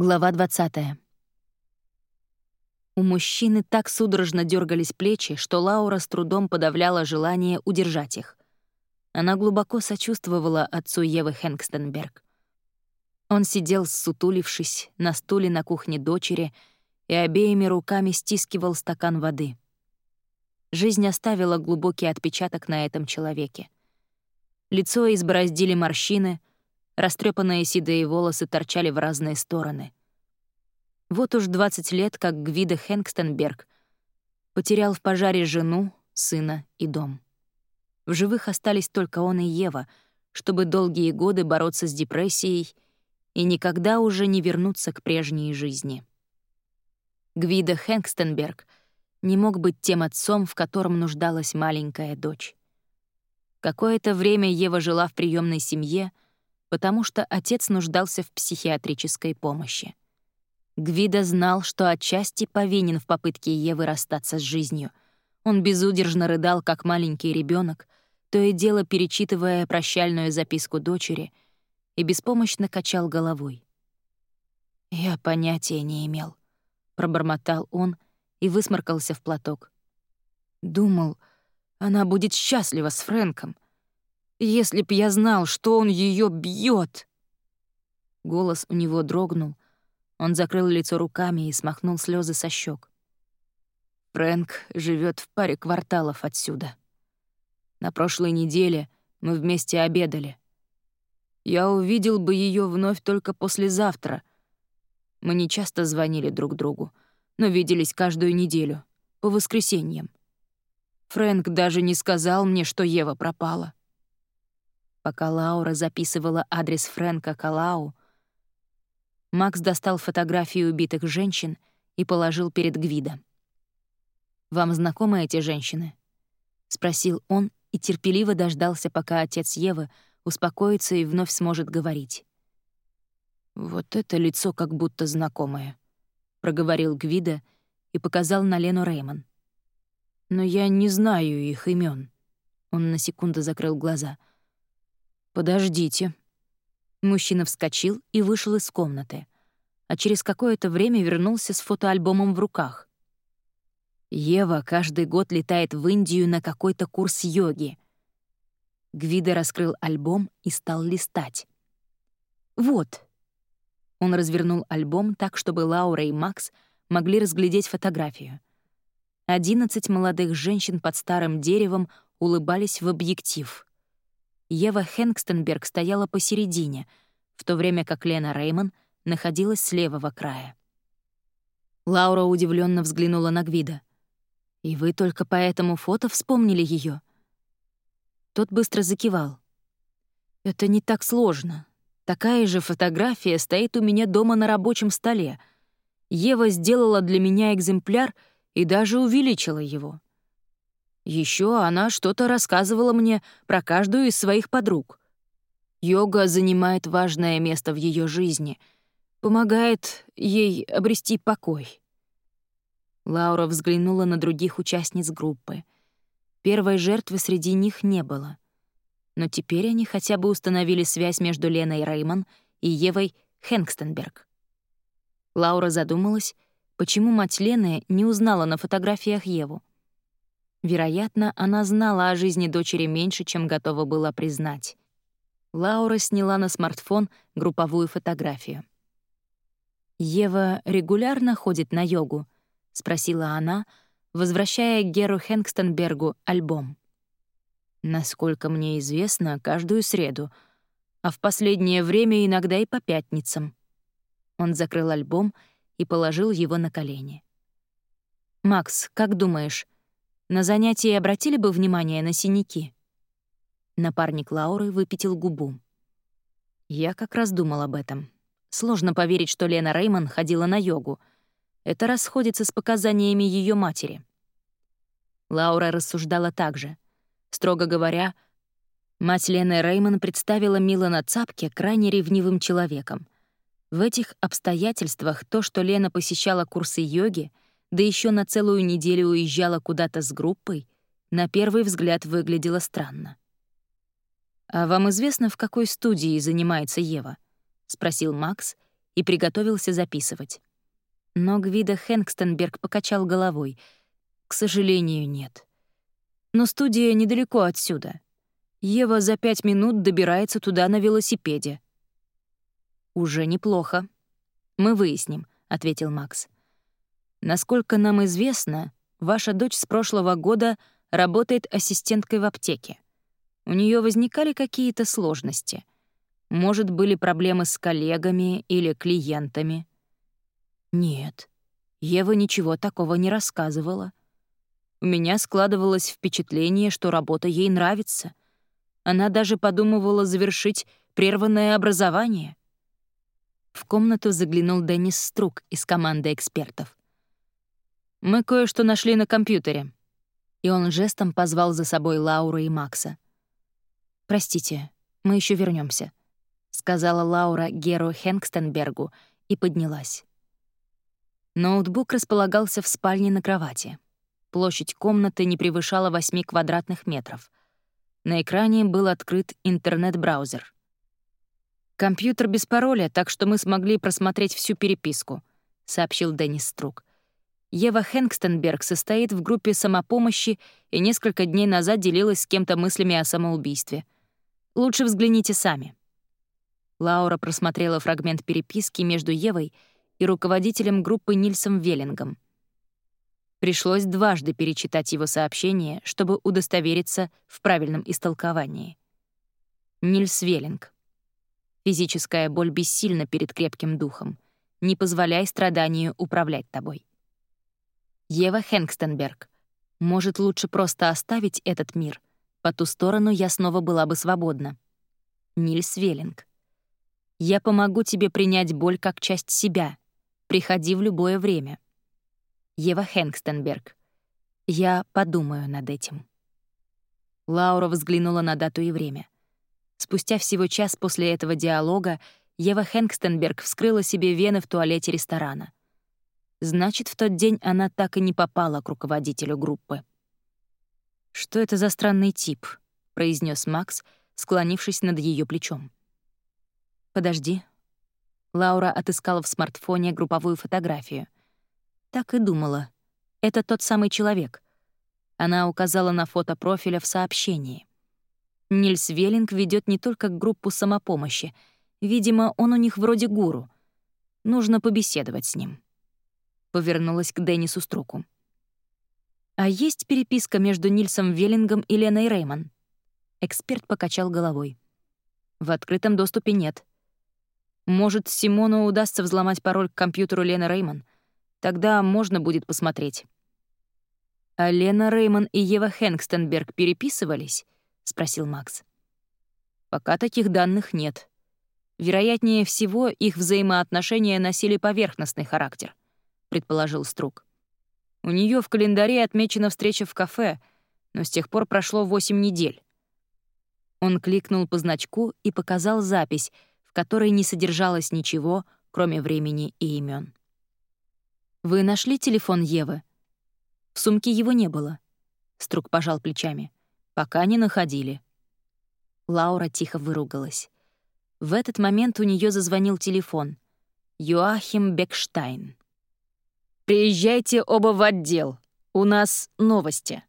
Глава 20. У мужчины так судорожно дергались плечи, что Лаура с трудом подавляла желание удержать их. Она глубоко сочувствовала отцу Евы Хэнкстенберг. Он сидел, сутулившись, на стуле на кухне дочери и обеими руками стискивал стакан воды. Жизнь оставила глубокий отпечаток на этом человеке. Лицо избороздили морщины — Растрепанные седые волосы торчали в разные стороны. Вот уж 20 лет, как Гвида Хэнкстенберг потерял в пожаре жену, сына и дом. В живых остались только он и Ева, чтобы долгие годы бороться с депрессией и никогда уже не вернуться к прежней жизни. Гвида Хэнкстенберг не мог быть тем отцом, в котором нуждалась маленькая дочь. Какое-то время Ева жила в приемной семье — потому что отец нуждался в психиатрической помощи. Гвида знал, что отчасти повинен в попытке Евы расстаться с жизнью. Он безудержно рыдал, как маленький ребенок, то и дело перечитывая прощальную записку дочери, и беспомощно качал головой. «Я понятия не имел», — пробормотал он и высморкался в платок. «Думал, она будет счастлива с Фрэнком», если б я знал, что он ее бьет. Голос у него дрогнул. Он закрыл лицо руками и смахнул слезы со щек. Фрэнк живет в паре кварталов отсюда. На прошлой неделе мы вместе обедали. Я увидел бы ее вновь только послезавтра. Мы не часто звонили друг другу, но виделись каждую неделю, по воскресеньям. Фрэнк даже не сказал мне, что Ева пропала. Пока Лаура записывала адрес Фрэнка Калау, Макс достал фотографии убитых женщин и положил перед Гвида. «Вам знакомы эти женщины?» — спросил он и терпеливо дождался, пока отец Евы успокоится и вновь сможет говорить. «Вот это лицо как будто знакомое», — проговорил Гвида и показал на Лену Реймон. «Но я не знаю их имен. Он на секунду закрыл глаза — «Подождите». Мужчина вскочил и вышел из комнаты, а через какое-то время вернулся с фотоальбомом в руках. Ева каждый год летает в Индию на какой-то курс йоги. Гвида раскрыл альбом и стал листать. «Вот». Он развернул альбом так, чтобы Лаура и Макс могли разглядеть фотографию. Одиннадцать молодых женщин под старым деревом улыбались в объектив. Ева Хэнкстенберг стояла посередине, в то время как Лена Реймон находилась с левого края. Лаура удивленно взглянула на Гвида. «И вы только по этому фото вспомнили ее? Тот быстро закивал. «Это не так сложно. Такая же фотография стоит у меня дома на рабочем столе. Ева сделала для меня экземпляр и даже увеличила его. Еще она что-то рассказывала мне про каждую из своих подруг. Йога занимает важное место в ее жизни, помогает ей обрести покой. Лаура взглянула на других участниц группы. Первой жертвы среди них не было. Но теперь они хотя бы установили связь между Леной Реймон и Евой Хэнкстенберг. Лаура задумалась, почему мать Лены не узнала на фотографиях Еву. Вероятно, она знала о жизни дочери меньше, чем готова была признать. Лаура сняла на смартфон групповую фотографию. «Ева регулярно ходит на йогу?» — спросила она, возвращая Геру Хэнкстенбергу альбом. «Насколько мне известно, каждую среду, а в последнее время иногда и по пятницам». Он закрыл альбом и положил его на колени. «Макс, как думаешь, на занятии обратили бы внимание на синяки. Напарник Лауры выпятил губу. Я как раз думал об этом. Сложно поверить, что Лена Реймон ходила на йогу. Это расходится с показаниями ее матери. Лаура рассуждала так же. Строго говоря, мать Лены Реймон представила Милана Цапке крайне ревнивым человеком. В этих обстоятельствах то, что Лена посещала курсы йоги — да еще на целую неделю уезжала куда-то с группой, на первый взгляд выглядело странно. «А вам известно, в какой студии занимается Ева?» — спросил Макс, и приготовился записывать. Но Гвида Хэнкстенберг покачал головой. «К сожалению, нет. Но студия недалеко отсюда. Ева за пять минут добирается туда на велосипеде». «Уже неплохо. Мы выясним», — ответил Макс. «Насколько нам известно, ваша дочь с прошлого года работает ассистенткой в аптеке. У нее возникали какие-то сложности. Может, были проблемы с коллегами или клиентами?» Нет, Ева ничего такого не рассказывала. У меня складывалось впечатление, что работа ей нравится. Она даже подумывала завершить прерванное образование. В комнату заглянул Деннис Струк из команды экспертов. «Мы кое-что нашли на компьютере». И он жестом позвал за собой Лауру и Макса. «Простите, мы еще вернемся, сказала Лаура Геру Хенкстенбергу и поднялась. Ноутбук располагался в спальне на кровати. Площадь комнаты не превышала 8 квадратных метров. На экране был открыт интернет-браузер. «Компьютер без пароля, так что мы смогли просмотреть всю переписку», — сообщил Деннис Струк. Ева Хэнкстенберг состоит в группе самопомощи и несколько дней назад делилась с кем-то мыслями о самоубийстве. Лучше взгляните сами. Лаура просмотрела фрагмент переписки между Евой и руководителем группы Нильсом Веллингом. Пришлось дважды перечитать его сообщение, чтобы удостовериться в правильном истолковании. Нильс Веллинг. Физическая боль бессильна перед крепким духом. Не позволяй страданию управлять тобой. Ева Хэнкстенберг. Может, лучше просто оставить этот мир? По ту сторону я снова была бы свободна. Нильс Веллинг. Я помогу тебе принять боль как часть себя, Приходи в любое время. Ева Хэнкстенберг. Я подумаю над этим. Лаура взглянула на дату и время. Спустя всего час после этого диалога Ева Хэнкстенберг вскрыла себе вены в туалете ресторана. Значит, в тот день она так и не попала к руководителю группы. «Что это за странный тип?» — произнес Макс, склонившись над ее плечом. «Подожди, Лаура отыскала в смартфоне групповую фотографию. Так и думала. Это тот самый человек. Она указала на фото профиля в сообщении. Нильс Веллинг ведет не только группу самопомощи. Видимо, он у них вроде гуру. Нужно побеседовать с ним. Повернулась к Деннису Струку. «А есть переписка между Нильсом Веллингом и Леной Реймон?» Эксперт покачал головой. «В открытом доступе нет. Может, Симону удастся взломать пароль к компьютеру Лены Реймон. Тогда можно будет посмотреть. «А Лена Реймон и Ева Хэнкстенберг переписывались?» — спросил Макс. «Пока таких данных нет. Вероятнее всего, их взаимоотношения носили поверхностный характер», — предположил Струк. «У нее в календаре отмечена встреча в кафе, но с тех пор прошло восемь недель». Он кликнул по значку и показал запись — которой не содержалось ничего, кроме времени и имен. «Вы нашли телефон Евы?» «В сумке его не было», — Струк пожал плечами. «Пока не находили». Лаура тихо выругалась. В этот момент у нее зазвонил телефон. Йоахим Бекштайн. «Приезжайте оба в отдел. У нас новости».